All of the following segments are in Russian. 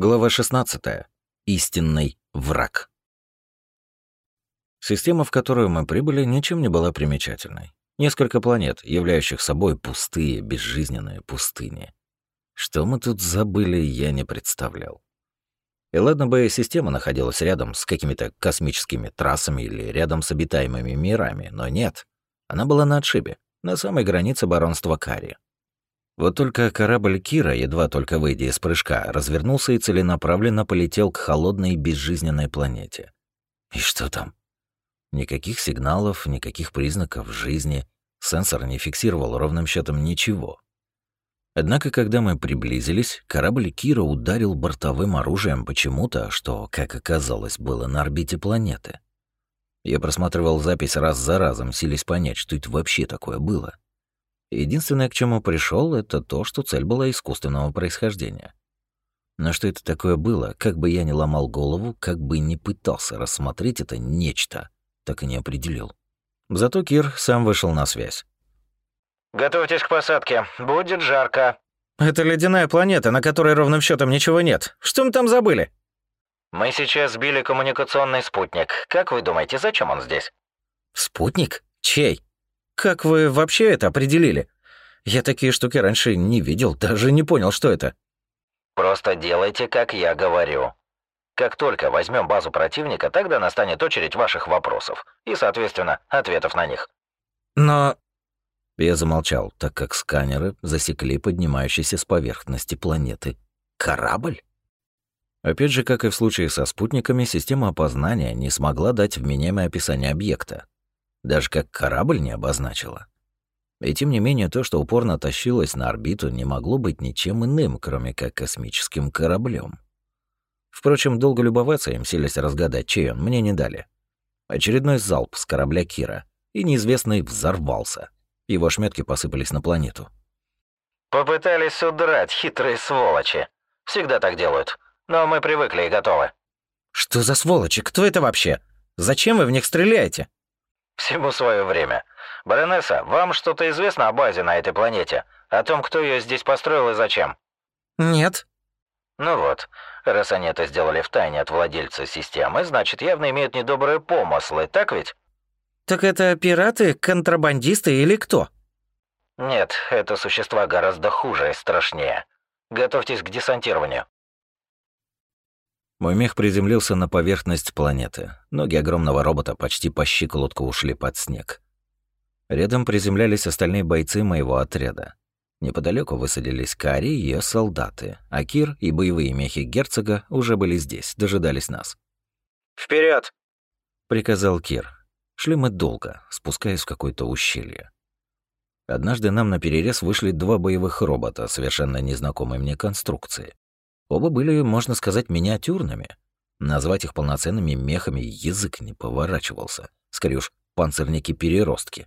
Глава 16. Истинный враг. Система, в которую мы прибыли, ничем не была примечательной. Несколько планет, являющих собой пустые, безжизненные пустыни. Что мы тут забыли, я не представлял. И ладно бы система находилась рядом с какими-то космическими трассами или рядом с обитаемыми мирами, но нет. Она была на отшибе, на самой границе баронства Кари. Вот только корабль Кира, едва только выйдя из прыжка, развернулся и целенаправленно полетел к холодной безжизненной планете. И что там? Никаких сигналов, никаких признаков жизни. Сенсор не фиксировал ровным счетом ничего. Однако, когда мы приблизились, корабль Кира ударил бортовым оружием почему-то, что, как оказалось, было на орбите планеты. Я просматривал запись раз за разом, силясь понять, что это вообще такое было. Единственное, к чему пришел, это то, что цель была искусственного происхождения. Но что это такое было, как бы я ни ломал голову, как бы ни пытался рассмотреть это нечто, так и не определил. Зато Кир сам вышел на связь. «Готовьтесь к посадке. Будет жарко». «Это ледяная планета, на которой ровным счетом ничего нет. Что мы там забыли?» «Мы сейчас сбили коммуникационный спутник. Как вы думаете, зачем он здесь?» «Спутник? Чей?» Как вы вообще это определили? Я такие штуки раньше не видел, даже не понял, что это. Просто делайте, как я говорю. Как только возьмем базу противника, тогда настанет очередь ваших вопросов и, соответственно, ответов на них. Но... Я замолчал, так как сканеры засекли поднимающийся с поверхности планеты корабль. Опять же, как и в случае со спутниками, система опознания не смогла дать вменяемое описание объекта даже как корабль не обозначила. И тем не менее, то, что упорно тащилось на орбиту, не могло быть ничем иным, кроме как космическим кораблем. Впрочем, долго любоваться им, селись разгадать, чей он, мне не дали. Очередной залп с корабля Кира, и неизвестный взорвался. Его ошметки посыпались на планету. «Попытались удрать, хитрые сволочи. Всегда так делают. Но мы привыкли и готовы». «Что за сволочи? Кто это вообще? Зачем вы в них стреляете?» Всему свое время. Баронесса, вам что-то известно о базе на этой планете? О том, кто ее здесь построил и зачем? Нет. Ну вот, раз они это сделали в тайне от владельца системы, значит, явно имеют недобрые помыслы, так ведь? Так это пираты, контрабандисты или кто? Нет, это существа гораздо хуже и страшнее. Готовьтесь к десантированию. Мой мех приземлился на поверхность планеты. Ноги огромного робота почти по щиколотку ушли под снег. Рядом приземлялись остальные бойцы моего отряда. Неподалеку высадились Кари и ее солдаты, а Кир и боевые мехи герцога уже были здесь, дожидались нас. Вперед! приказал Кир. Шли мы долго, спускаясь в какое-то ущелье. Однажды нам на перерез вышли два боевых робота, совершенно незнакомой мне конструкции. Оба были, можно сказать, миниатюрными. Назвать их полноценными мехами язык не поворачивался. Скорее уж, панцирники-переростки.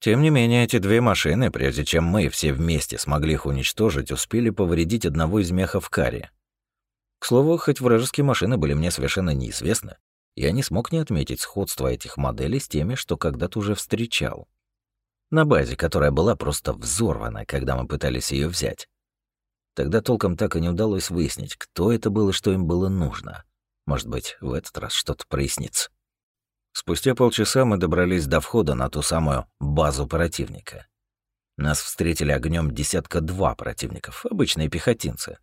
Тем не менее, эти две машины, прежде чем мы все вместе смогли их уничтожить, успели повредить одного из мехов Кари. К слову, хоть вражеские машины были мне совершенно неизвестны, я не смог не отметить сходство этих моделей с теми, что когда-то уже встречал. На базе, которая была просто взорвана, когда мы пытались ее взять. Тогда толком так и не удалось выяснить, кто это был и что им было нужно. Может быть, в этот раз что-то прояснится. Спустя полчаса мы добрались до входа на ту самую базу противника. Нас встретили огнем десятка два противников, обычные пехотинцы.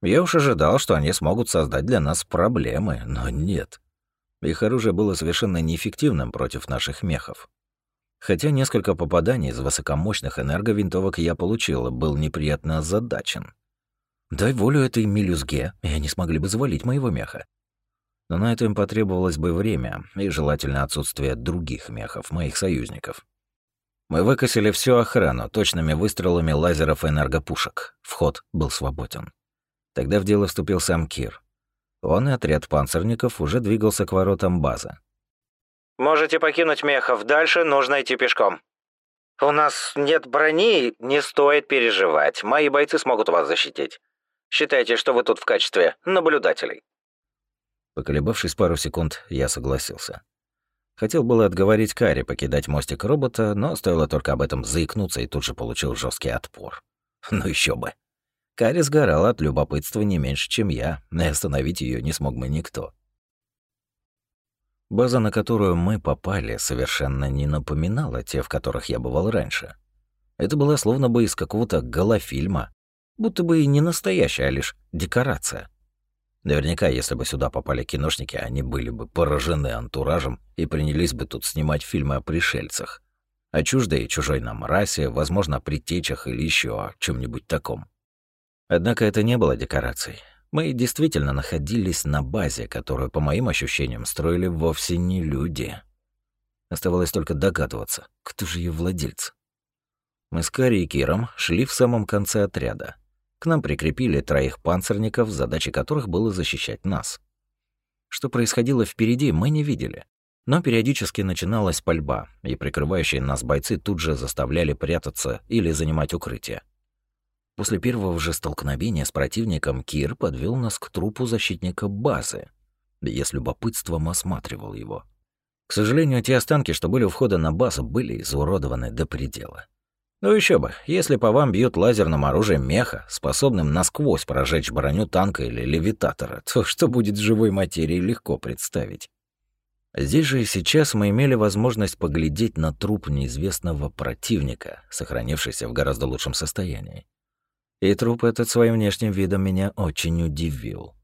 Я уж ожидал, что они смогут создать для нас проблемы, но нет. Их оружие было совершенно неэффективным против наших мехов. Хотя несколько попаданий из высокомощных энерговинтовок я получил был неприятно озадачен. Дай волю этой мелюзге, и они смогли бы завалить моего меха. Но на это им потребовалось бы время и желательно отсутствие других мехов, моих союзников. Мы выкосили всю охрану точными выстрелами лазеров и энергопушек. Вход был свободен. Тогда в дело вступил сам Кир. Он и отряд панцирников уже двигался к воротам базы. Можете покинуть мехов, дальше нужно идти пешком. У нас нет брони, не стоит переживать. Мои бойцы смогут вас защитить. Считайте, что вы тут в качестве наблюдателей. Поколебавшись пару секунд, я согласился. Хотел было отговорить Кари покидать мостик робота, но стоило только об этом заикнуться и тут же получил жесткий отпор. Ну еще бы. Кари сгорала от любопытства не меньше, чем я, и остановить ее не смог бы никто. База, на которую мы попали, совершенно не напоминала те, в которых я бывал раньше. Это была словно бы из какого-то голофильма, будто бы и не настоящая, а лишь декорация. Наверняка, если бы сюда попали киношники, они были бы поражены антуражем и принялись бы тут снимать фильмы о пришельцах. О чуждой и чужой нам расе, возможно, о предтечах или еще о чем нибудь таком. Однако это не было декорацией. Мы действительно находились на базе, которую, по моим ощущениям, строили вовсе не люди. Оставалось только догадываться, кто же ее владелец. Мы с Карри и Киром шли в самом конце отряда. К нам прикрепили троих панцирников, задачей которых было защищать нас. Что происходило впереди, мы не видели. Но периодически начиналась пальба, и прикрывающие нас бойцы тут же заставляли прятаться или занимать укрытие. После первого же столкновения с противником Кир подвел нас к трупу защитника базы. Я с любопытством осматривал его. К сожалению, те останки, что были у входа на базу, были изуродованы до предела. Ну еще бы, если по вам бьют лазерным оружием меха, способным насквозь прожечь броню танка или левитатора, то что будет с живой материей, легко представить. Здесь же и сейчас мы имели возможность поглядеть на труп неизвестного противника, сохранившийся в гораздо лучшем состоянии. И труп этот своим внешним видом меня очень удивил.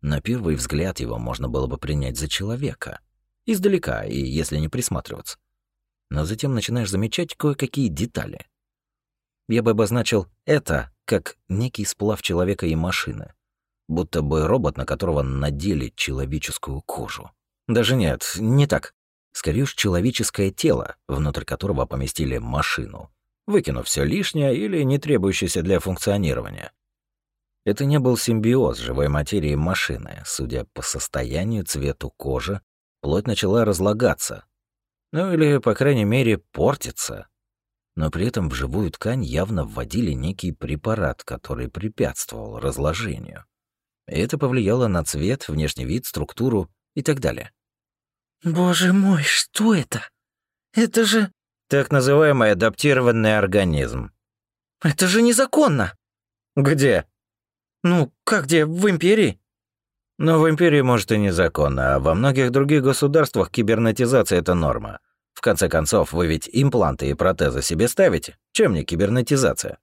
На первый взгляд его можно было бы принять за человека. Издалека, и если не присматриваться но затем начинаешь замечать кое-какие детали. Я бы обозначил это как некий сплав человека и машины, будто бы робот, на которого надели человеческую кожу. Даже нет, не так. Скорее уж человеческое тело, внутрь которого поместили машину, выкинув все лишнее или не требующееся для функционирования. Это не был симбиоз живой материи машины. Судя по состоянию, цвету кожи, плоть начала разлагаться, ну или, по крайней мере, портится. Но при этом в живую ткань явно вводили некий препарат, который препятствовал разложению. И это повлияло на цвет, внешний вид, структуру и так далее. «Боже мой, что это? Это же...» «Так называемый адаптированный организм». «Это же незаконно!» «Где?» «Ну, как где? В Империи?» Но в Империи, может, и незаконно, а во многих других государствах кибернетизация — это норма. В конце концов, вы ведь импланты и протезы себе ставите. Чем не кибернетизация?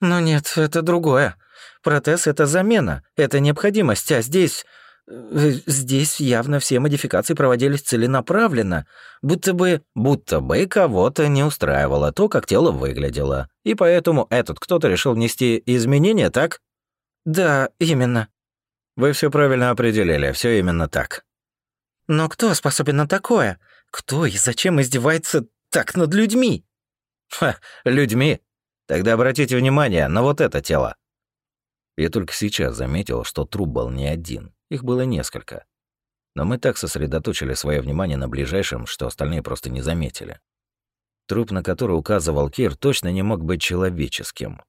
Ну нет, это другое. Протез — это замена, это необходимость, а здесь... Э, здесь явно все модификации проводились целенаправленно, будто бы... Будто бы кого-то не устраивало то, как тело выглядело. И поэтому этот кто-то решил внести изменения, так? Да, именно. Вы все правильно определили, все именно так. Но кто способен на такое? Кто и зачем издевается так над людьми? Ха, людьми? Тогда обратите внимание на вот это тело. Я только сейчас заметил, что труп был не один, их было несколько. Но мы так сосредоточили свое внимание на ближайшем, что остальные просто не заметили. Труп, на который указывал Кир, точно не мог быть человеческим.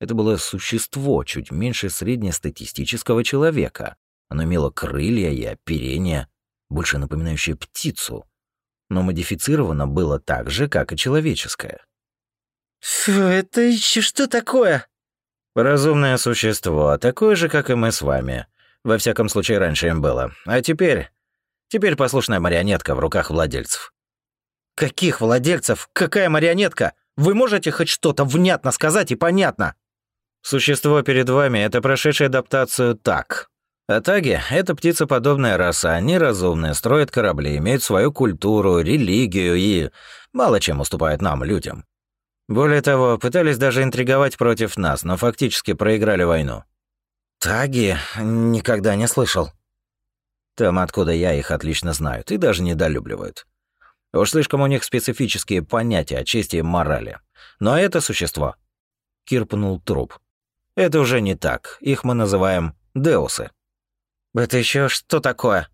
Это было существо чуть меньше среднестатистического человека. Оно имело крылья и оперение, больше напоминающее птицу, но модифицировано было так же, как и человеческое. «Фу, это еще что такое?» «Разумное существо, такое же, как и мы с вами. Во всяком случае, раньше им было. А теперь... Теперь послушная марионетка в руках владельцев». «Каких владельцев? Какая марионетка? Вы можете хоть что-то внятно сказать и понятно?» Существо перед вами — это прошедшая адаптацию так. Атаги — это птицеподобная раса, они разумные, строят корабли, имеют свою культуру, религию и мало чем уступают нам, людям. Более того, пытались даже интриговать против нас, но фактически проиграли войну. Таги никогда не слышал. Там, откуда я, их отлично знают и даже недолюбливают. Уж слишком у них специфические понятия о чести и морали. Но это существо... Кир пнул труп. Это уже не так. Их мы называем деусы. Это еще что такое?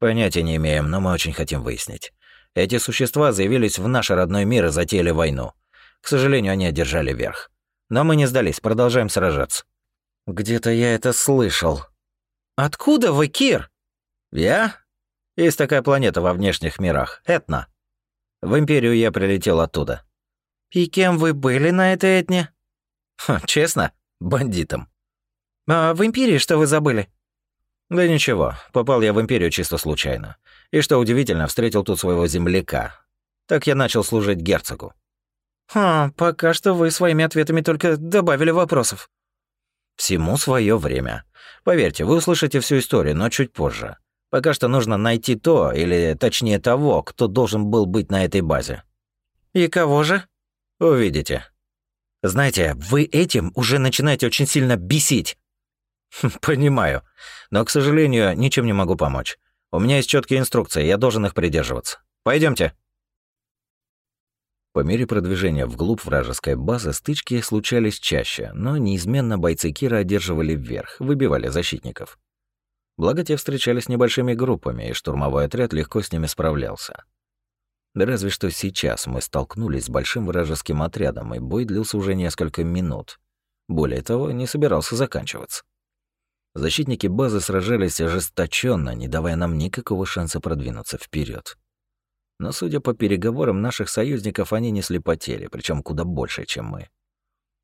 Понятия не имеем, но мы очень хотим выяснить. Эти существа заявились в наш родной мир и затеяли войну. К сожалению, они одержали верх. Но мы не сдались, продолжаем сражаться. Где-то я это слышал. Откуда вы, Кир? Я? Есть такая планета во внешних мирах, Этна. В Империю я прилетел оттуда. И кем вы были на этой Этне? Ха, честно, бандитам. А в Империи что вы забыли? Да ничего, попал я в Империю чисто случайно. И что удивительно, встретил тут своего земляка. Так я начал служить герцогу. Хм, пока что вы своими ответами только добавили вопросов. Всему свое время. Поверьте, вы услышите всю историю, но чуть позже. Пока что нужно найти то, или точнее того, кто должен был быть на этой базе. И кого же? Увидите. Знаете, вы этим уже начинаете очень сильно бесить. Понимаю. Но, к сожалению, ничем не могу помочь. У меня есть четкие инструкции, я должен их придерживаться. Пойдемте. По мере продвижения вглубь вражеской базы стычки случались чаще, но неизменно бойцы Кира одерживали вверх, выбивали защитников. Благо те встречались небольшими группами, и штурмовой отряд легко с ними справлялся. Разве что сейчас мы столкнулись с большим вражеским отрядом, и бой длился уже несколько минут. Более того, не собирался заканчиваться. Защитники базы сражались ожесточенно, не давая нам никакого шанса продвинуться вперед. Но, судя по переговорам наших союзников, они несли потери, причем куда больше, чем мы.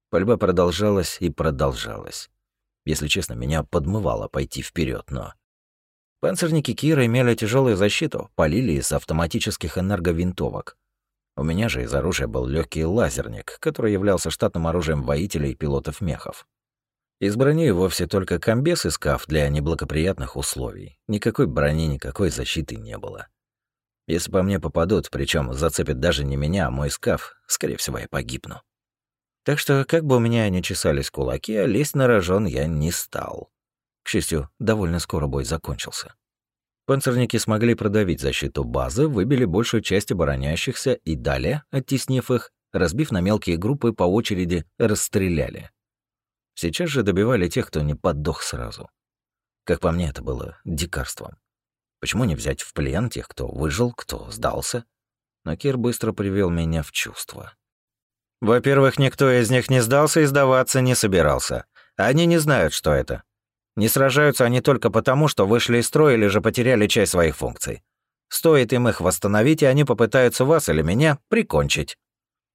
Пальба продолжалась и продолжалась. Если честно, меня подмывало пойти вперед, но... Панцирники Кира имели тяжелую защиту, полили из автоматических энерговинтовок. У меня же из оружия был легкий лазерник, который являлся штатным оружием воителей и пилотов мехов. Из брони вовсе только комбез и скаф для неблагоприятных условий. Никакой брони, никакой защиты не было. Если по мне попадут, причем зацепят даже не меня, а мой скаф, скорее всего, я погибну. Так что, как бы у меня ни чесались кулаки, а лезть на рожон я не стал. К счастью, довольно скоро бой закончился. Панцирники смогли продавить защиту базы, выбили большую часть обороняющихся и далее, оттеснив их, разбив на мелкие группы по очереди, расстреляли. Сейчас же добивали тех, кто не поддох сразу. Как по мне, это было дикарством. Почему не взять в плен тех, кто выжил, кто сдался? Но Кир быстро привел меня в чувство. Во-первых, никто из них не сдался и сдаваться не собирался. Они не знают, что это. Не сражаются они только потому, что вышли из строя или же потеряли часть своих функций. Стоит им их восстановить, и они попытаются вас или меня прикончить.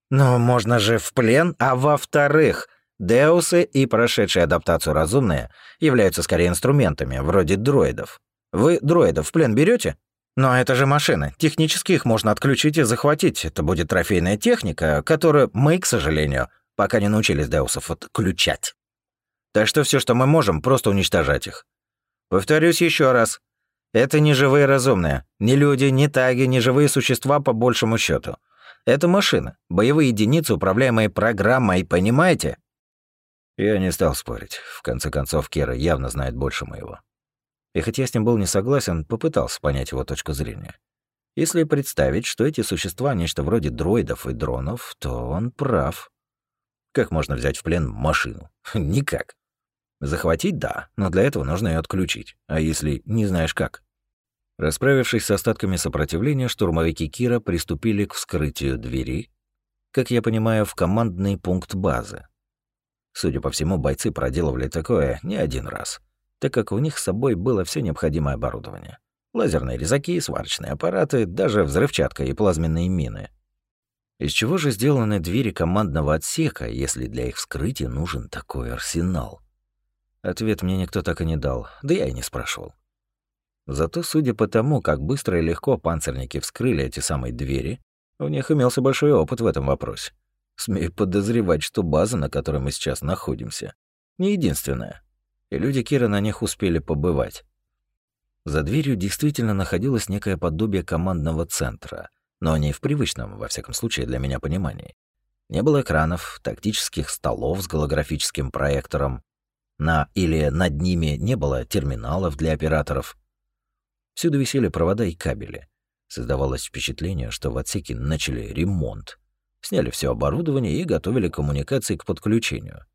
Но можно же в плен, а во-вторых, деусы и прошедшие адаптацию разумные являются скорее инструментами, вроде дроидов. Вы дроидов в плен берете? Но это же машины. Технически их можно отключить и захватить. Это будет трофейная техника, которую мы, к сожалению, пока не научились деусов отключать. Так что все, что мы можем, просто уничтожать их. Повторюсь еще раз. Это не живые разумные. Ни люди, ни таги, ни живые существа по большему счету. Это машины, боевые единицы, управляемые программой, понимаете? Я не стал спорить. В конце концов, Кера явно знает больше моего. И хотя я с ним был не согласен, попытался понять его точку зрения. Если представить, что эти существа — нечто вроде дроидов и дронов, то он прав. Как можно взять в плен машину? Никак. Захватить — да, но для этого нужно ее отключить. А если не знаешь как? Расправившись с остатками сопротивления, штурмовики Кира приступили к вскрытию двери, как я понимаю, в командный пункт базы. Судя по всему, бойцы проделывали такое не один раз — так как у них с собой было все необходимое оборудование. Лазерные резаки, сварочные аппараты, даже взрывчатка и плазменные мины. Из чего же сделаны двери командного отсека, если для их вскрытия нужен такой арсенал? Ответ мне никто так и не дал, да я и не спрашивал. Зато, судя по тому, как быстро и легко панцирники вскрыли эти самые двери, у них имелся большой опыт в этом вопросе. Смею подозревать, что база, на которой мы сейчас находимся, не единственная и люди Кира на них успели побывать. За дверью действительно находилось некое подобие командного центра, но не в привычном, во всяком случае, для меня понимании. Не было экранов, тактических столов с голографическим проектором. На или над ними не было терминалов для операторов. Всюду висели провода и кабели. Создавалось впечатление, что в отсеке начали ремонт. Сняли все оборудование и готовили коммуникации к подключению.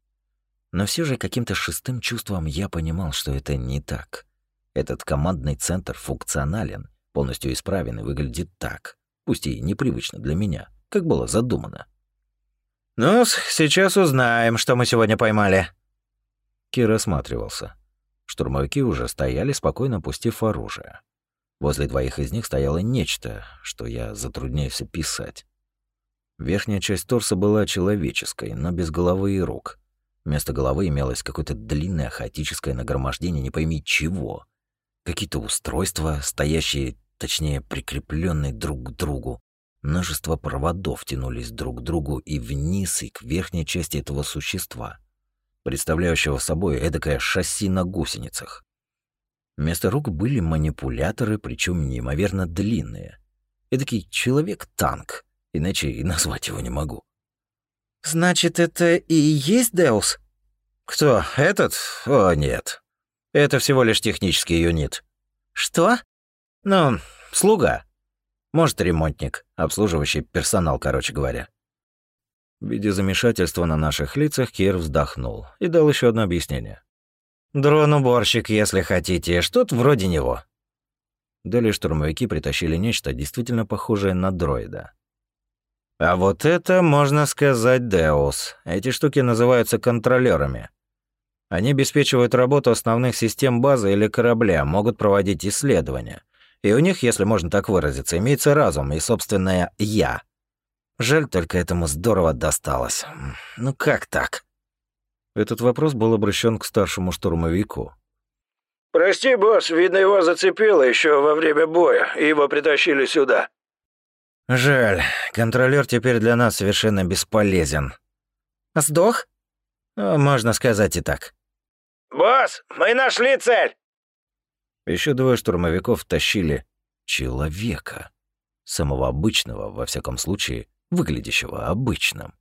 Но все же каким-то шестым чувством я понимал, что это не так. Этот командный центр функционален, полностью исправен и выглядит так, пусть и непривычно для меня, как было задумано. ну сейчас узнаем, что мы сегодня поймали». Кир осматривался. Штурмовики уже стояли, спокойно опустив оружие. Возле двоих из них стояло нечто, что я затрудняюсь описать. Верхняя часть торса была человеческой, но без головы и рук. Вместо головы имелось какое-то длинное хаотическое нагромождение не пойми чего. Какие-то устройства, стоящие, точнее, прикрепленные друг к другу. Множество проводов тянулись друг к другу и вниз, и к верхней части этого существа, представляющего собой эдакое шасси на гусеницах. Вместо рук были манипуляторы, причем неимоверно длинные. Эдакий человек-танк, иначе и назвать его не могу. «Значит, это и есть Деус?» «Кто? Этот? О, нет. Это всего лишь технический юнит». «Что?» «Ну, слуга. Может, ремонтник, обслуживающий персонал, короче говоря». Видя замешательство на наших лицах, Кир вздохнул и дал еще одно объяснение. «Дрон-уборщик, если хотите, что-то вроде него». Далее штурмовики притащили нечто действительно похожее на дроида. А вот это, можно сказать, Деус. Эти штуки называются контролерами. Они обеспечивают работу основных систем базы или корабля, могут проводить исследования. И у них, если можно так выразиться, имеется разум и собственное «я». Жаль, только этому здорово досталось. Ну как так? Этот вопрос был обращен к старшему штурмовику. «Прости, босс, видно, его зацепило еще во время боя, и его притащили сюда». Жаль, контролер теперь для нас совершенно бесполезен. Сдох? Можно сказать и так. «Босс, мы нашли цель!» Еще двое штурмовиков тащили человека. Самого обычного, во всяком случае, выглядящего обычным.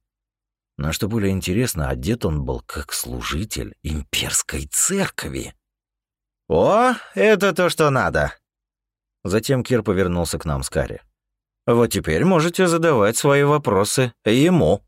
Но что более интересно, одет он был как служитель имперской церкви. «О, это то, что надо!» Затем Кир повернулся к нам с Карри. Вот теперь можете задавать свои вопросы ему.